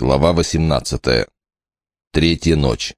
Глава 18. Третья ночь.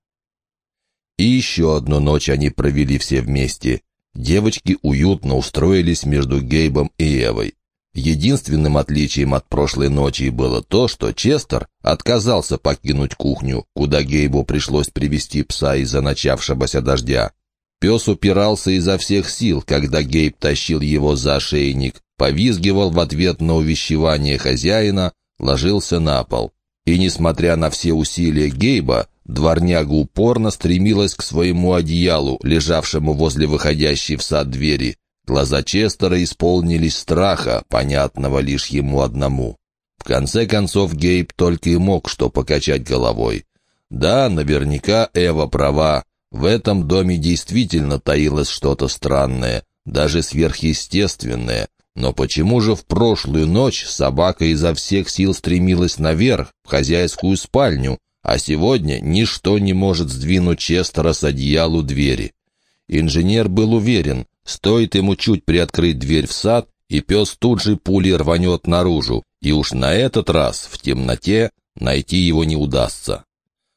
И еще одну ночь они провели все вместе. Девочки уютно устроились между Гейбом и Эвой. Единственным отличием от прошлой ночи было то, что Честер отказался покинуть кухню, куда Гейбу пришлось привести пса из-за начавшегося дождя. Пес упирался изо всех сил, когда Гейб тащил его за ошейник, повизгивал в ответ на увещевание хозяина, ложился на пол. И, несмотря на все усилия Гейба, дворняга упорно стремилась к своему одеялу, лежавшему возле выходящей в сад двери. Глаза Честера исполнились страха, понятного лишь ему одному. В конце концов Гейб только и мог что покачать головой. Да, наверняка Эва права. В этом доме действительно таилось что-то странное, даже сверхъестественное, но почему же в прошлую ночь собака изо всех сил стремилась наверх, в хозяйскую спальню, а сегодня ничто не может сдвинуть Честера с одеялу двери? Инженер был уверен, стоит ему чуть приоткрыть дверь в сад, и пес тут же пулей рванет наружу, и уж на этот раз, в темноте, найти его не удастся.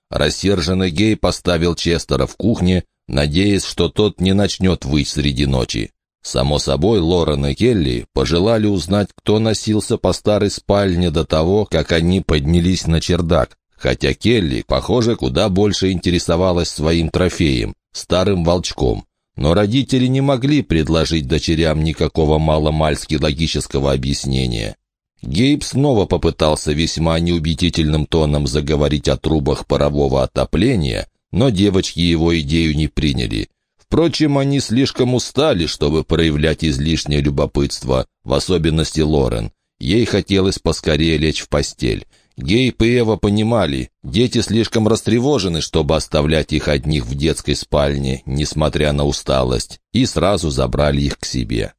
Рассерженный Гей поставил Честера в кухне, надеясь, что тот не начнет выть среди ночи. Само собой, Лорен и Келли пожелали узнать, кто носился по старой спальне до того, как они поднялись на чердак, хотя Келли, похоже, куда больше интересовалась своим трофеем — старым волчком. Но родители не могли предложить дочерям никакого маломальски логического объяснения. Гейб снова попытался весьма неубедительным тоном заговорить о трубах парового отопления, но девочки его идею не приняли — Впрочем, они слишком устали, чтобы проявлять излишнее любопытство, в особенности Лорен. Ей хотелось поскорее лечь в постель. Гейб и Эва понимали, дети слишком растревожены, чтобы оставлять их одних в детской спальне, несмотря на усталость, и сразу забрали их к себе.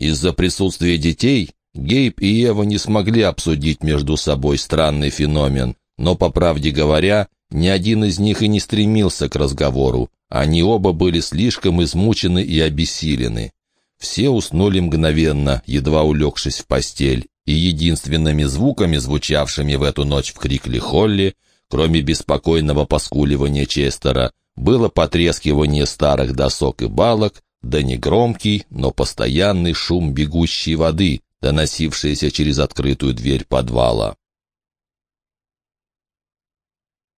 Из-за присутствия детей Гейб и Эва не смогли обсудить между собой странный феномен, но, по правде говоря, ни один из них и не стремился к разговору. Они оба были слишком измучены и обессилены. Все уснули мгновенно, едва улегшись в постель, и единственными звуками, звучавшими в эту ночь в Крикли Холли, кроме беспокойного поскуливания Честера, было потрескивание старых досок и балок, да негромкий, но постоянный шум бегущей воды, доносившийся через открытую дверь подвала.